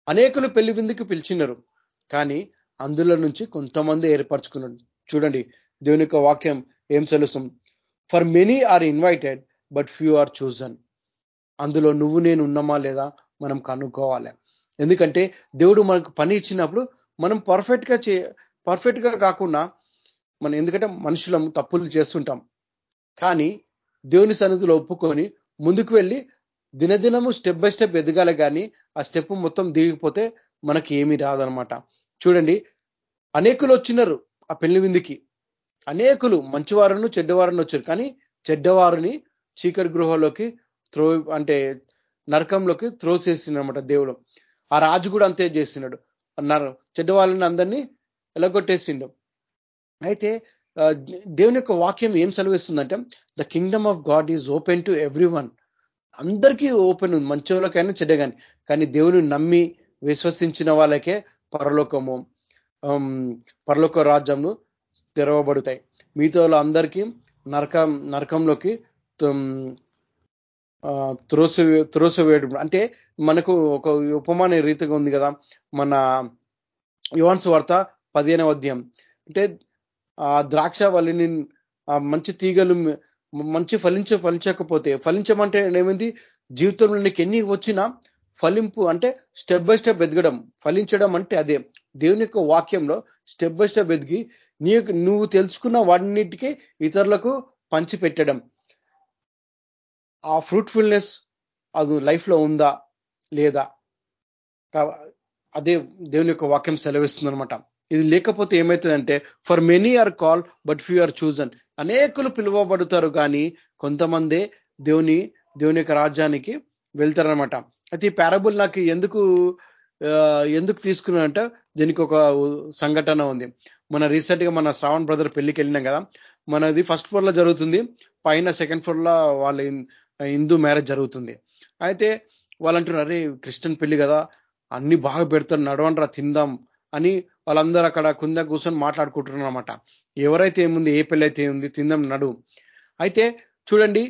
అనేకులు పెళ్ళి విందుకు పిలిచినారు. కానీ అందులో నుంచి కొంతమంది ఏర్పరచుకున్నారు చూడండి దేవుని యొక్క వాక్యం ఏం తెలుసు for many are invited but few are chosen అందులో నువ్వు నేను ఉన్నామా లేదా మనం కనుక్కోవాలి. ఎందుకంటే దేవుడు మనకు పని ఇచ్చినప్పుడు మనం పర్ఫెక్ట్గా చే పర్ఫెక్ట్గా కాకుండా మనం ఎందుకంటే మనుషులం తప్పులు చేస్తుంటాం. కానీ దేవుని సన్నిధిలో ఒప్పుకొని ముందుకు వెళ్ళి దినదినము స్టెప్ బై స్టెప్ ఎదగాలి కానీ ఆ స్టెప్ మొత్తం దిగిపోతే మనకి ఏమీ రాదనమాట చూడండి అనేకులు వచ్చినారు ఆ పెళ్ళి విందుకి. అనేకులు మంచివారును చెడ్డవారును వచ్చారు. కానీ చెడ్డవారిని చీకటి గృహలోకి త్రో అంటే నరకంలోకి త్రోసేసిందనమాట దేవుడు. ఆ రాజు కూడా అంతే చేస్తున్నాడు. అన్నారు చెడ్డవాళ్ళని అందరినీ ఎలగొట్టేసిండు. అయితే దేవుని యొక్క వాక్యం ఏం సెలవిస్తుందంటే the kingdom of God is open to everyone అందరికీ ఓపెన్ ఉంది. మంచోళ్ళకైనా చెడ్డ కానీ కానీ దేవుని నమ్మి విశ్వసించిన వాళ్ళకే పరలోకము పరలోక రాజ్యము తెరవబడతాయి. మిగతా అందరికీ నరకం నరకంలోకి త్రోస త్రోసవేయడం అంటే మనకు ఒక ఉపమాన రీతిగా ఉంది కదా మన యువన్స్ వార్త పదిహేనవ అధ్యాయం. అంటే ఆ ద్రాక్ష వల్లిని ఆ మంచి తీగలు మంచి ఫలించ ఫలించకపోతే ఫలించమంటే ఏమైంది? జీవితంలో నీకు ఎన్ని వచ్చినా ఫలింపు అంటే స్టెప్ బై స్టెప్ ఎదగడం. ఫలించడం అంటే అదే. దేవుని యొక్క వాక్యంలో స్టెప్ బై స్టెప్ ఎదిగి నీ నువ్వు తెలుసుకున్న వాటిన్నిటికీ ఇతరులకు పంచిపెట్టడం. ఆ ఫ్రూట్ఫుల్నెస్ అది లైఫ్లో ఉందా? లేదా? అదే దేవుని యొక్క వాక్యం సెలవిస్తుంది అనమాట ఇది లేకపోతే ఏమవుతుందంటే for many are call but few are chosen అనేకులు పిలువబడతారు కానీ కొంతమందే దేవుని దేవుని యొక్క రాజ్యానికి వెళ్తారనమాట అయితే ఈ పారబుల్ నాకు ఎందుకు ఎందుకు తీసుకున్నానంటే దీనికి ఒక సంఘటన ఉంది. మన రీసెంట్గా మన శ్రావణ్ బ్రదర్ పెళ్ళికి వెళ్ళినాం కదా. మనది ఫస్ట్ ఫ్లోర్లో జరుగుతుంది. పైన సెకండ్ ఫ్లోర్లో వాళ్ళ హిందూ మ్యారేజ్ జరుగుతుంది. అయితే వాళ్ళు అంటున్నారు అరే క్రిస్టియన్ పెళ్ళి కదా. అన్ని బాగా పెడతారు. నడవండ్రా తిందాం అని వాళ్ళందరూ అక్కడ కుంద కూర్చొని మాట్లాడుకుంటున్నారు అనమాట ఎవరైతే ఏముంది ఏ పెళ్ళి అయితే ఉంది తిందాం నడు. అయితే చూడండి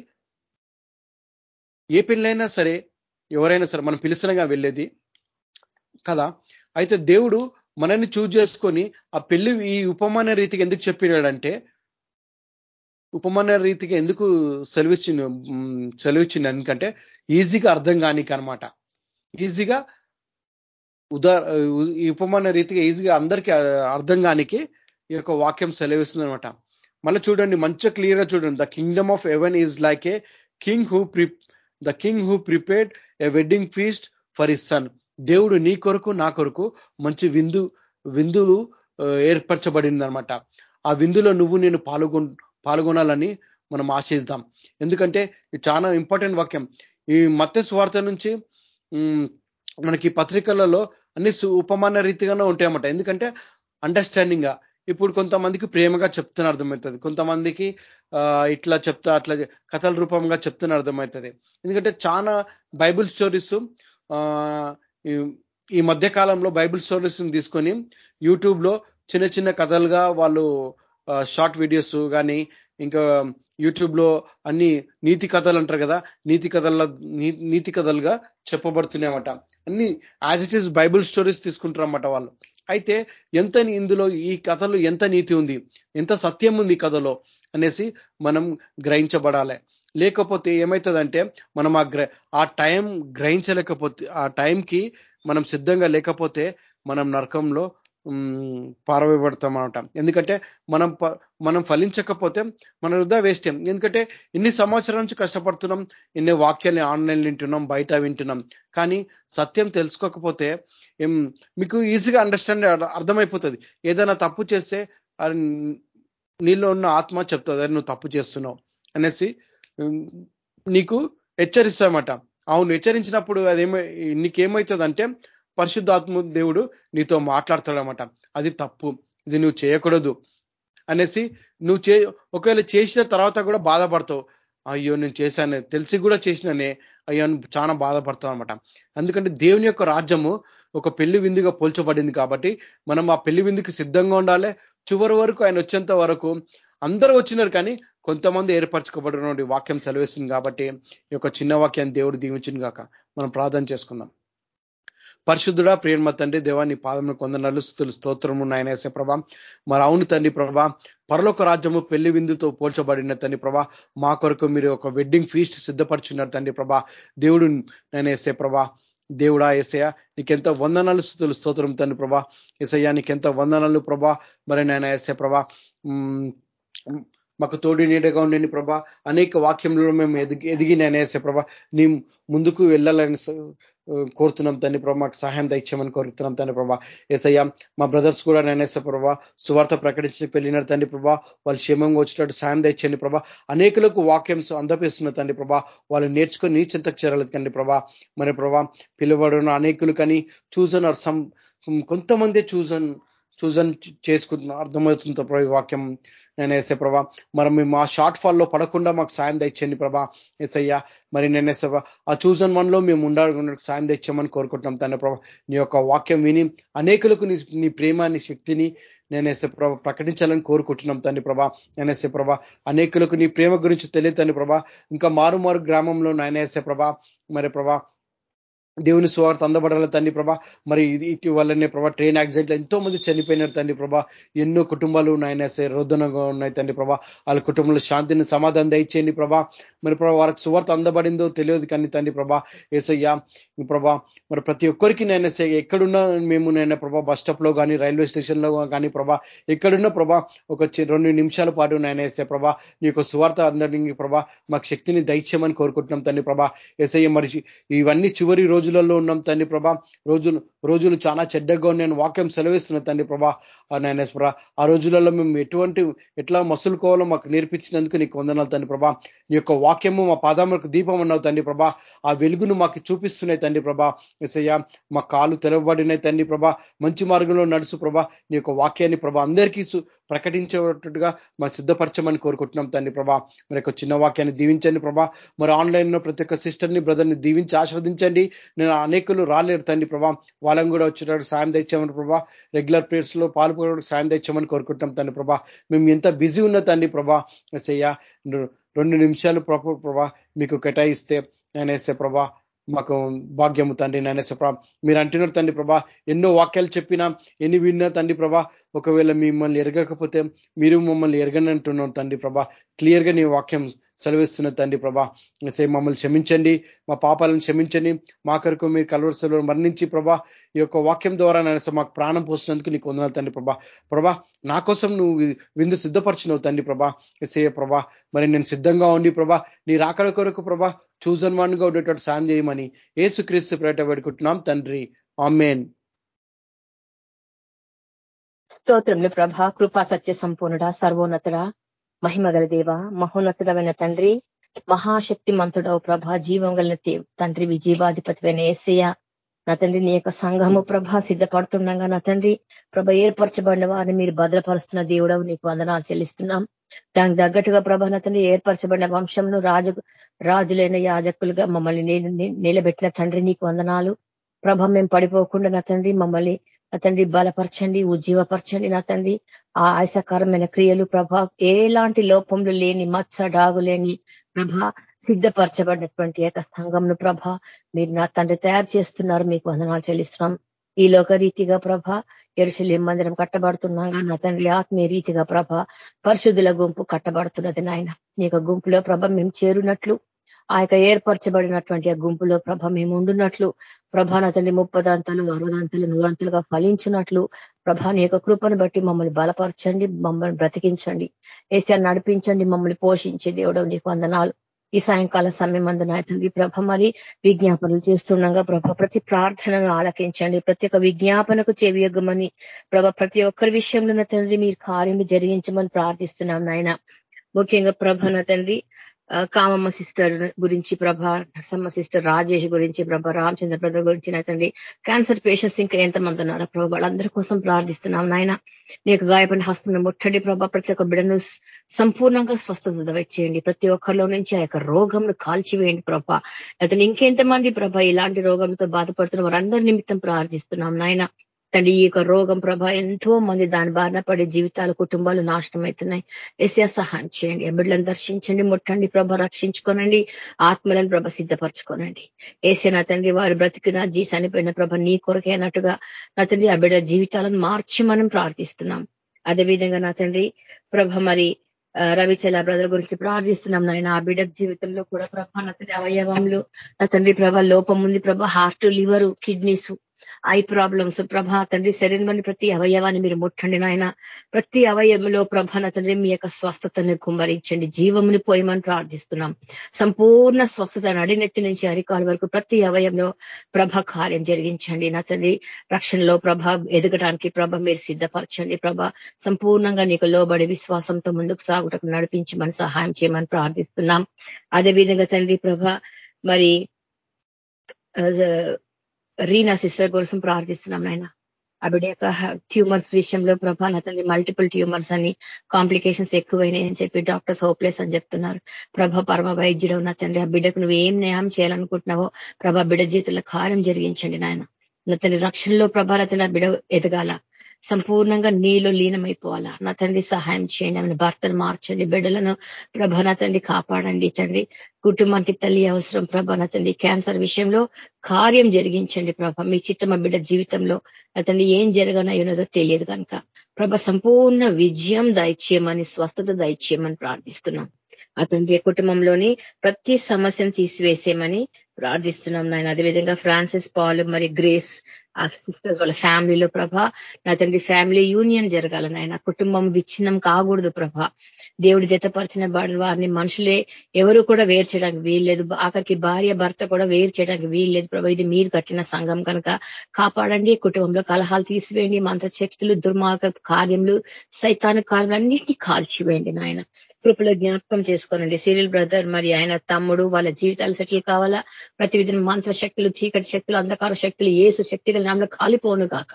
ఏ పెళ్ళైనా సరే ఎవరైనా సరే మనం పిలిచినగా వెళ్ళేది కదా? అయితే దేవుడు మనల్ని చూజ్ చేసుకొని ఆ పెళ్ళి ఈ ఉపమాన రీతికి ఎందుకు చెప్పినాడంటే ఉపమాన రీతికి ఎందుకు సెలవిచ్చింది సెలవిచ్చింది ఎందుకంటే ఈజీగా అర్థం కానిక అనమాట ఈజీగా ఉదా ఈ ఉపమాన రీతిగా ఈజీగా అందరికీ అర్థం కానికి ఈ యొక్క వాక్యం సెలవిస్తుంది అనమాట మళ్ళీ చూడండి మంచిగా క్లియర్గా చూడండి. The kingdom of heaven is like a king who pre the king who prepared a wedding feast for his son. దేవుడు నీ కొరకు నా కొరకు మంచి విందు విందు ఏర్పరచబడింది అనమాట ఆ విందులో నువ్వు నేను పాల్గొ పాల్గొనాలని మనం ఆశిస్తాం. ఎందుకంటే చాలా ఇంపార్టెంట్ వాక్యం. ఈ మత్స్య స్వార్థ నుంచి మనకి పత్రికలలో అన్ని ఉపమాన రీతిగానే ఉంటాయన్నమాట. ఎందుకంటే అండర్స్టాండింగ్గా ఇప్పుడు కొంతమందికి ప్రేమగా చెప్తున్న అర్థమవుతుంది. కొంతమందికి ఇట్లా చెప్తా అట్లా కథల రూపంగా చెప్తున్న అర్థమవుతుంది. ఎందుకంటే చాలా బైబుల్ స్టోరీస్ ఈ మధ్య కాలంలో బైబుల్ స్టోరీస్ని తీసుకొని యూట్యూబ్లో చిన్న చిన్న కథలుగా వాళ్ళు షార్ట్ వీడియోస్ కానీ ఇంకా యూట్యూబ్లో అన్ని నీతి కథలు అంటారు కదా నీతి కథల నీతి కథలుగా చెప్పబడుతున్నాయన్నమాట. అన్ని as it is Bible stories తీసుకుంటారన్నమాట వాళ్ళు. అయితే ఎంత ఇందులో ఈ కథలో ఎంత నీతి ఉంది? ఎంత సత్యం ఉంది కథలో? అనేసి మనం గ్రహించబడాలి. లేకపోతే ఏమవుతుందంటే మనం ఆ గ్ర ఆ టైం గ్రహించలేకపోతే ఆ టైంకి మనం సిద్ధంగా లేకపోతే మనం నరకంలో పారవేయబడతాం అనమాట ఎందుకంటే మనం మనం ఫలించకపోతే మన వృధా వేస్ట్. ఎందుకంటే ఇన్ని సంవత్సరాల నుంచి కష్టపడుతున్నాం ఇన్ని వాక్యాన్ని ఆన్లైన్ వింటున్నాం బయట వింటున్నాం. కానీ సత్యం తెలుసుకోకపోతే మీకు ఈజీగా అండర్స్టాండ్ అర్థమైపోతుంది. ఏదైనా తప్పు చేస్తే నీలో ఉన్న ఆత్మ చెప్తుంది నువ్వు తప్పు చేస్తున్నావు అనేసి నీకు హెచ్చరిస్తామట అవును హెచ్చరించినప్పుడు అదేమో నీకేమవుతుందంటే పరిశుద్ధాత్మ దేవుడు నీతో మాట్లాడతాడనమాట. అది తప్పు. ఇది నువ్వు చేయకూడదు అనేసి నువ్వు చే ఒకవేళ చేసిన తర్వాత కూడా బాధపడతావు. అయ్యో నేను చేశాను. తెలిసి కూడా చేసిననే. అయ్యో చాలా బాధపడతాం అనమాట. ఎందుకంటే దేవుని యొక్క రాజ్యము ఒక పెళ్ళి విందుగా పోల్చబడింది కాబట్టి మనం ఆ పెళ్ళి విందుకు సిద్ధంగా ఉండాలి. చివరి వరకు ఆయన వచ్చేంత వరకు అందరూ వచ్చినారు కానీ కొంతమంది ఏర్పరచుకోబడిన వాక్యం సెలవిస్తుంది కాబట్టి ఈ యొక్క చిన్న వాక్యాన్ని దేవుడు దీవించింది కాక మనం ప్రార్థన చేసుకుందాం. పరిశుద్ధుడా ప్రేమ తండ్రి దేవా నీ పాదములు కొందనలు స్థుతులు స్తోత్రము నాయనేసే ప్రభా. మరి అవును తండ్రి ప్రభా పరలోక రాజ్యము పెళ్ళి విందుతో పోల్చబడిన తండ్రి ప్రభా మా కొరకు మీరు ఒక వెడ్డింగ్ ఫీస్ట్ సిద్ధపరుచున్నారు తండ్రి ప్రభా. దేవుడు నేనేసే ప్రభా దేవుడా ఏసయ్య నీకెంత వందనాలు స్థుతులు స్తోత్రం తండ్రి ప్రభా. ఏసయ్యా నీకెంత వందనాలు ప్రభా. మరి నేను ఏసే ప్రభా మాకు తోడి నీడగా ఉండండి ప్రభా. అనేక వాక్యంలో మేము ఎదిగి ఎదిగి నేనేసే ప్రభా. నీ ముందుకు వెళ్ళాలని కోరుతున్నాం తండ్రి ప్రభా. మాకు సహాయం దయచేయమని కోరుతున్నాం తండ్రి ప్రభా. ఏసయ్యా మా బ్రదర్స్ కూడా నేనేసే ప్రభా సువార్త ప్రకటించి పెళ్ళినారు తండ్రి ప్రభా. వాళ్ళు క్షేమంగా వచ్చినట్టు సాయం తెచ్చండి ప్రభా. అనేకులకు వాక్యం అందపేస్తున్న తండ్రి ప్రభా. వాళ్ళు నేర్చుకొని నీ చింతకు చేరలేదు తండ్రి ప్రభా. మరి ప్రభా పిలువడిన అనేకులు కానీ చూసన్ సమ్ కొంతమంది చూసన్ చూసని చేసుకుంటున్నా అర్థమవుతుంది ప్రభా వాక్యం? నేను వేసే ప్రభా మరి మేము ఆ షార్ట్ ఫాల్లో పడకుండా మాకు సాయం తెచ్చండి ప్రభా ఎస్ఐయా మరి నేను వేసే ఆ చూసన్ వన్లో మేము ఉండాలి సాయం తెచ్చామని కోరుకుంటున్నాం తండ్రి ప్రభా. నీ యొక్క వాక్యం విని అనేకులకు నీ నీ ప్రేమ నీ శక్తిని నేనేసే ప్రభా ప్రకటించాలని కోరుకుంటున్నాం తండ్రి ప్రభా. నేనేసే ప్రభా అనేకులకు నీ ప్రేమ గురించి తెలియదు తండ్రి ప్రభా. ఇంకా మారుమారు గ్రామంలో నేనేసే ప్రభా మరి ప్రభా దేవుని స్వార్థ అందబడాలి తండ్రి ప్రభా. మరి ఇటీవలనే ప్రభా ట్రైన్ యాక్సిడెంట్లు ఎంతో మంది చనిపోయినారు తండ్రి ప్రభా. ఎన్నో కుటుంబాలు నాయన రోదనగా ఉన్నాయి తండ్రి ప్రభా. వాళ్ళ కుటుంబంలో శాంతిని సమాధానం దయచేయండి ప్రభా. మరి ప్రభా వారికి సువార్త అందబడిందో తెలియదు కానీ తండ్రి ప్రభా ఏసయ్యా ప్రభా మరి ప్రతి ఒక్కరికి నేను ఎక్కడున్నా మేము నేను ప్రభా బస్ స్టాప్లో కానీ రైల్వే స్టేషన్లో కానీ ప్రభా ఎక్కడున్నా ప్రభా ఒక రెండు నిమిషాల పాటు నేను వేసే ప్రభా నీ యొక్క సువార్త అందరికి ప్రభా మాకు శక్తిని దయచేయమని కోరుకుంటున్నాం తండ్రి ప్రభా. ఏసయ్య మరి ఇవన్నీ చివరి రోజు రోజులలో ఉన్నాం తండ్రి ప్రభా. రోజులు రోజులు చాలా చెడ్డగా నేను వాక్యం సెలవిస్తున్నా తండ్రి ప్రభా. నాయనేశ్వర ఆ రోజులలో మేము ఎటువంటి ఎట్లా మసులుకోవాలో మాకు నేర్పించినందుకు నీకు వందనాలు తండ్రి ప్రభా. నీ యొక్క వాక్యము మా పాదములకు దీపం అన్నావు తండ్రి ప్రభా. ఆ వెలుగును మాకు చూపిస్తున్నాయి తండ్రి ప్రభా. ఎసయ్య మా కాలు తెలవబడినాయి తండ్రి ప్రభా. మంచి మార్గంలో నడుసు ప్రభా. నీ యొక్క వాక్యాన్ని ప్రభా అందరికీ ప్రకటించేటట్టుగా మా సిద్ధపరచమని కోరుకుంటున్నాం తండ్రి ప్రభా. మరి చిన్న వాక్యాన్ని దీవించండి ప్రభా. మరి ఆన్లైన్లో ప్రతి ఒక్క సిస్టర్ని బ్రదర్ని దీవించి ఆస్వాదించండి నేను అనేకులు రాలేరు తండ్రి ప్రభా. వాళ్ళని కూడా వచ్చేటప్పుడు సాయం తెచ్చామని ప్రభా. రెగ్యులర్ ప్రేయర్స్లో పాల్గొనడానికి సాయం తెచ్చామని కోరుకుంటాం తండ్రి ప్రభా. మేము ఎంత బిజీ ఉన్న తండ్రి ప్రభా సయ్యా రెండు నిమిషాలు ప్రభు ప్రభా మీకు కేటాయిస్తే నేనేసే ప్రభా మాకు భాగ్యము తండ్రి నేనేసే ప్రభా. మీరు అంటున్నారు తండ్రి ప్రభా ఎన్నో వాక్యాలు చెప్పినా ఎన్ని విన్నా తండ్రి ప్రభా ఒకవేళ మిమ్మల్ని ఎరగకపోతే మీరు మమ్మల్ని ఎరగనంటున్నాం తండ్రి ప్రభా. క్లియర్గా నీ వాక్యం సెలవిస్తున్న తండ్రి ప్రభా. సే మమ్మల్ని క్షమించండి. మా పాపాలను క్షమించండి. మా కొరకు మీరు కలవరసలో మరణించి ప్రభా ఈ యొక్క వాక్యం ద్వారా నేను మాకు ప్రాణం పోసినందుకు నీకు వందనాలు తండ్రి ప్రభా. ప్రభా నా కోసం నువ్వు విందు సిద్ధపరిచినవు తండ్రి ప్రభా. ఎసే ప్రభా మరి నేను సిద్ధంగా ఉండి ప్రభా నీ రాకడ కొరకు ప్రభా చూజన్ వన్గా ఉండేటట్టు సాయం చేయమని ఏసుక్రీస్తు ప్రేట పెడుకుంటున్నాం తండ్రి. ఆమెన్. స్తోత్రంలో ప్రభ కృపా సత్య సంపూర్ణుడా సర్వోన్నతుడా. మహిమగల దేవ మహోన్నతుడమైన తండ్రి మహాశక్తి మంతుడవు ప్రభ జీవం గల తండ్రి విజీవాధిపతివైన ఏసయ్య. నా తండ్రి నీ యొక్క సంఘము ప్రభ సిద్ధపడుతుండగా నా తండ్రి ప్రభ ఏర్పరచబడిన వారిని మీరు భద్రపరుస్తున్న దేవుడవు నీకు వందనాలు చెల్లిస్తున్నాం. దానికి తగ్గట్టుగా ప్రభ నా తండ్రి ఏర్పరచబడిన వంశంలో రాజు రాజులైన యాజకులుగా మమ్మల్ని నిలబెట్టిన తండ్రి నీకు వందనాలు. ప్రభ మేము పడిపోకుండా నా తండ్రి మమ్మల్ని తండ్రి బలపరచండి ఉజ్జీవపరచండి నా తండ్రి. ఆ ఆశకరమైన క్రియలు ప్రభ ఎలాంటి లోపంలో లేని మచ్చ డాగు లేని ప్రభ సిద్ధపరచబడినటువంటి యొక్క సంఘంను ప్రభ మీరు నా తండ్రి తయారు చేస్తున్నారు మీకు వందనాలు చెల్లిస్తున్నాం. ఈ లోక రీతిగా ప్రభ ఎరుశల్యం మందిరం కట్టబడుతున్నాగా నా తండ్రి ఆత్మీయ రీతిగా ప్రభ పరిశుద్ధుల గుంపు కట్టబడుతున్నది నాయన. నీ గుంపులో ప్రభ మేము చేరునట్లు ఆ యొక్క ఏర్పరచబడినటువంటి ఆ గుంపులో ప్రభ మేము ఉండున్నట్లు ప్రభా నా తండ్రి ముప్పదంతలు అరవదంతలు నూరంతలుగా ఫలించినట్లు ప్రభా నీ యొక్క కృపను బట్టి మమ్మల్ని బలపరచండి మమ్మల్ని బ్రతికించండి. ఏసీఆర్ నడిపించండి మమ్మల్ని పోషించి దేవుడు నీకు వందనాలు. ఈ సాయంకాల సమయం అందు తండ్రి ప్రభ మరి విజ్ఞాపనలు చేస్తుండగా ప్రభ ప్రతి ప్రార్థనను ఆలకించండి ప్రతి ఒక్క విజ్ఞాపనకు చెవియొగ్గమని ప్రభ ప్రతి ఒక్కరి విషయంలో తండ్రి మీరు కార్యం జరిగించమని ప్రార్థిస్తున్నాం నాయన. ముఖ్యంగా ప్రభ తండ్రి కామమ్మ సిస్టర్ గురించి ప్రభ నర్సమ్మ సిస్టర్ రాజేష్ గురించి ప్రభ రామచంద్ర బ్రదర్ గురించి నా క్యాన్సర్ పేషెంట్స్ ఇంకా ఎంతమంది ఉన్నారో ప్రభా? వాళ్ళందరి కోసం ప్రార్థిస్తున్నాం నాయన. నీకు గాయపడిన హస్తం ముట్టడి ప్రభా. ప్రతి ఒక్క బిడను సంపూర్ణంగా స్వస్థత వచ్చేయండి. ప్రతి ఒక్కరిలో నుంచి ఆ యొక్క రోగంను కాల్చివేయండి ప్రభా. అతను ఇంకెంతమంది ప్రభ ఇలాంటి రోగంతో బాధపడుతున్న వారందరి నిమిత్తం ప్రార్థిస్తున్నాం నాయన. తండ్రి ఈ యొక్క రోగం ప్రభ ఎంతో మంది దాని బారిన పడే జీవితాలు కుటుంబాలు నాశనం అవుతున్నాయి ఎస్యా సహాయం చేయండి. బిడ్డలను దర్శించండి ముట్టండి ప్రభ రక్షించుకోనండి ఆత్మలను ప్రభ సిద్ధపరచుకోనండి. ఏసే నా తండ్రి వారు బ్రతికిన జీ చనిపోయిన ప్రభ నీ కొరకే అన్నట్టుగా నా తండ్రి ఆ బిడ్డ జీవితాలను మార్చి మనం ప్రార్థిస్తున్నాం. అదేవిధంగా నా తండ్రి ప్రభ మరి రవిచల బ్రదర్ గురించి ప్రార్థిస్తున్నాం నాయన. ఆ బిడ్డ జీవితంలో కూడా ప్రభ నా తండ్రి అవయవంలో నా తండ్రి ప్రభ లోపం ఉంది ప్రభ heart liver kidneys eye problems ప్రభ తండ్రి శరీరంలోని ప్రతి అవయవాన్ని మీరు ముట్టండి నాయన. ప్రతి అవయవంలో ప్రభా నా తండ్రి మీ యొక్క స్వస్థతను కుమ్మరించండి. జీవముని పోయమని ప్రార్థిస్తున్నాం. సంపూర్ణ స్వస్థత నడినెత్తి నుంచి అరికాల వరకు ప్రతి అవయంలో ప్రభ కార్యం జరిగించండి. నా తండ్రి రక్షణలో ప్రభ ఎదగడానికి ప్రభ మీరు సిద్ధపరచండి. ప్రభ సంపూర్ణంగా నీకు లోబడి విశ్వాసంతో ముందుకు సాగుటకు నడిపించి మన సహాయం చేయమని ప్రార్థిస్తున్నాం. అదేవిధంగా తండ్రి ప్రభ మరి రీనా సిస్టర్ కోసం ప్రార్థిస్తున్నాం నాయన. ఆ బిడ్డ యొక్క ట్యూమర్స్ విషయంలో ప్రభా అతని మల్టిపుల్ ట్యూమర్స్ అని కాంప్లికేషన్స్ ఎక్కువైనాయి అని చెప్పి డాక్టర్స్ హోప్లెస్ అని చెప్తున్నారు. ప్రభ పరమ వైద్యుడు నా తండ్రి. ఆ బిడ్డకు నువ్వు ఏం న్యాయం చేయాలనుకుంటున్నావో ప్రభా బిడ్డ జీవితంలో కార్యం జరిగించండి నాయన. నా తండ్రి రక్షణలో ప్రభా అతని బిడ ఎదగాల. సంపూర్ణంగా నీలో లీనమైపోవాలా? నా తండ్రి సహాయం చేయండి ఆమె భర్తను మార్చండి బిడ్డలను ప్రభ నా తండ్రి కాపాడండి తండ్రి. కుటుంబానికి తల్లి అవసరం ప్రభ నా తండ్రి. క్యాన్సర్ విషయంలో కార్యం జరిగించండి ప్రభ. మీ చిత్తమ బిడ్డ జీవితంలో తండ్రి ఏం జరగనయ్యున్నదో తెలియదు కనుక. ప్రభ సంపూర్ణ విజయం దయచేయమని స్వస్థత దయచేయమని ప్రార్థిస్తున్నాం. అతని కుటుంబంలోని ప్రతి సమస్యను తీసివేసేయమని ప్రార్థిస్తున్నాం నాయన. అదేవిధంగా ఫ్రాన్సిస్ పాల్ మరి గ్రేస్ ఆ సిస్టర్స్ వాళ్ళ ఫ్యామిలీలో ప్రభ నా తండ్రి ఫ్యామిలీ యూనియన్ జరగాలని నాయన. కుటుంబం విచ్ఛిన్నం కాకూడదు ప్రభ. దేవుడు జతపరిచిన వారిని మనుషులే ఎవరు కూడా వేరు చేయడానికి వీల్లేదు. ఆఖరికి భార్య భర్త కూడా వేరు చేయడానికి వీల్లేదు ప్రభా. ఇది మీరు కట్టిన సంఘం కనుక కాపాడండి. కుటుంబంలో కలహాలు తీసివేయండి. మంత్రశక్తులు దుర్మార్గ కార్యములు సైతాను కార్యములు అన్నింటినీ కాల్చివేయండి నాయన. కృపలో జ్ఞాపకం చేసుకోనండి. సీరియల్ బ్రదర్ మరి ఆయన తమ్ముడు వాళ్ళ జీవితాలు సెటిల్ కావాలా? ప్రతి విధంగా మంత్ర శక్తులు చీకటి శక్తులు అంధకార శక్తులు ఏసు శక్తిగా నామలో కాలిపోను కాక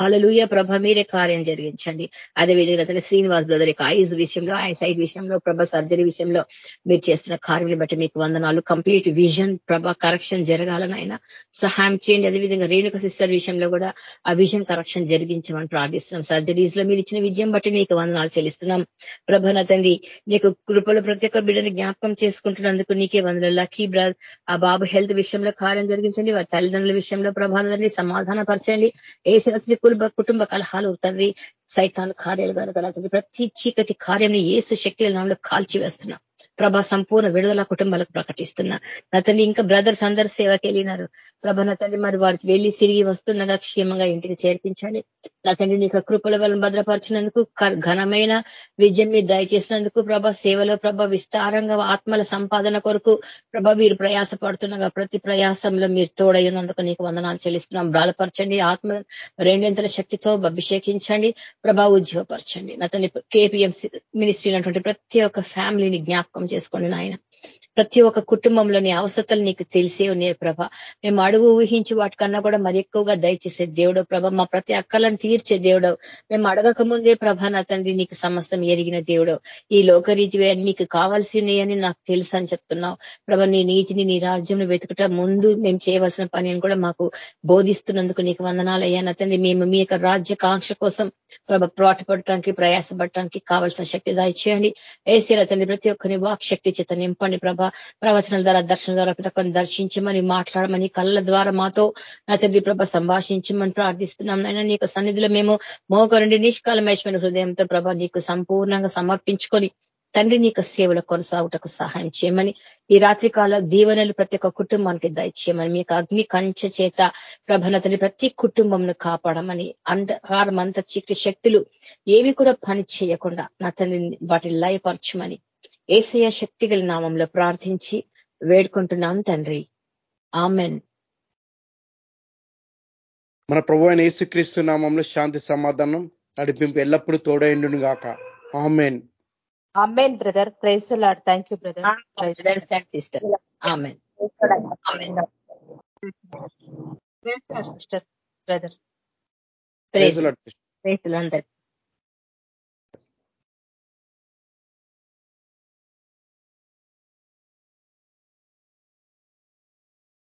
హళలుయ ప్రభ మీరే కార్యం జరిగించండి. అదేవిధంగా అతని శ్రీనివాస్ బ్రదర్ యొక్క ఐజ్ విషయంలో ఆయన సైడ్ విషయంలో ప్రభ సర్జరీ విషయంలో మీరు చేస్తున్న కార్యం బట్టి మీకు వందనాలు. కంప్లీట్ విజన్ ప్రభ కరెక్షన్ జరగాలని ఆయన సహాయం చేయండి. అదేవిధంగా రేణుక సిస్టర్ విషయంలో కూడా ఆ విజన్ కరెక్షన్ జరిగించమని ప్రార్థిస్తున్నాం. సర్జరీస్లో మీరు ఇచ్చిన విజయం బట్టి మీకు వందనాలు చెల్లిస్తున్నాం. ప్రభన తండ్రి నీకు కృపలో ప్రతి ఒక్క బిడ్డని జ్ఞాపకం చేసుకుంటున్నందుకు నీకే వందలు లక్కీ బ్రదర్ ఆ బాబు హెల్త్ విషయంలో కార్యం జరిగించండి వారి తల్లిదండ్రుల విషయంలో ప్రభావాలని సమాధాన పరచండి ఏ కుటుంబ కుటుంబ కలహాలు తండ్రి సైతాన్ కార్యాలు కనుక ప్రతి చీకటి కార్యం ఏసు శక్తి నామలో కాల్చివేస్తున్నాం. ప్రభా సంపూర్ణ విడుదల కుటుంబాలకు ప్రకటిస్తున్నా. నచ్చండి ఇంకా బ్రదర్స్ అందరు సేవకి వెళ్ళినారు. ప్రభ నచ్చండి మరి వారికి వెళ్ళి తిరిగి వస్తుండగా క్షేమంగా ఇంటికి చేర్పించాలి నా తండ్రి నీకు కృపల వలన భద్రపరిచినందుకు ఘనమైన విజయం మీరు దయచేసినందుకు ప్రభ సేవలో ప్రభ విస్తారంగా ఆత్మల సంపాదన కొరకు ప్రభ మీరు ప్రయాస పడుతున్నగా ప్రతి ప్రయాసంలో మీరు తోడైనందుకు నీకు వందనాలు చెల్లిస్తున్నాం. బ్రాలపరచండి ఆత్మ రెండింతల శక్తితో అభిషేకించండి ప్రభా ఉజ్జీవపరచండి. నా తండ్రి కేపీఎం మినిస్ట్రీ ప్రతి ఒక్క ఫ్యామిలీని జ్ఞాపకం చేసుకోండి నాయన. ప్రతి ఒక్క కుటుంబంలోని అవసరతలు నీకు తెలిసే ఉన్నాయి ప్రభ. మేము అడుగు ఊహించి వాటికన్నా కూడా మరి ఎక్కువగా దయచేసే దేవుడు ప్రభ. మా ప్రతి అక్కలను తీర్చే దేవుడు. మేము అడగక ముందే ప్రభ నా తండ్రి నీకు సమస్తం ఎరిగిన దేవుడు. ఈ లోకరీతి మీకు కావాల్సినవి నాకు తెలుసు అని చెప్తున్నావు. ప్రభ నీ నీతిని నీ రాజ్యం వెతుకుట ముందు మేము చేయవలసిన పని అని కూడా మాకు బోధిస్తున్నందుకు నీకు వందనాలు అయ్యా. నా తండ్రి మేము మీ యొక్క రాజ్య కాంక్ష కోసం ప్రభ పడటానికి ప్రయాసపడటానికి కావాల్సిన శక్తి దాయిచేయండి. ఏసీల తండ్రి ప్రతి ఒక్కరిని వాక్ శక్తి చేత నింపండి ప్రభ. ప్రవచనాల ద్వారా దర్శనం ద్వారా ప్రతి ఒక్కరిని దర్శించమని మాట్లాడమని కళ్ళ ద్వారా మాతో నా తండ్రి ప్రభ సంభాషించమని ప్రార్థిస్తున్నాం. అయినా నీకు సన్నిధిలో మేము మోకరుండి నిష్కాలమేశ్వర హృదయంతో ప్రభ నీకు సంపూర్ణంగా సమర్పించుకొని తండ్రి నీకు సేవల కొనసాగుటకు సహాయం చేయమని ఈ రాత్రికాల దీవెనలు ప్రతి ఒక్క కుటుంబానికి దయచేయమని మీకు అగ్ని కంచె చేత ప్రభనతని ప్రతి కుటుంబంను కాపాడమని అంధకారం అంత చీకటి శక్తులు ఏవి కూడా పని చేయకుండా నా తండ్రిని వాటిని లయపరచమని ఏసయ శక్తిగల నామంలో ప్రార్థించి వేడుకుంటున్నాం తండ్రి. ఆమెన్. మన ప్రభు అయిన యేసుక్రీస్తు నామంలో శాంతి సమాధానం నడిపింపు ఎల్లప్పుడూ తోడైండును గాక. Amen. Amen brother. Praise Lord thank you brother. Sister. ఆమె సిస్టర్. Brother the Lord. ప్రేతులు అందరికి.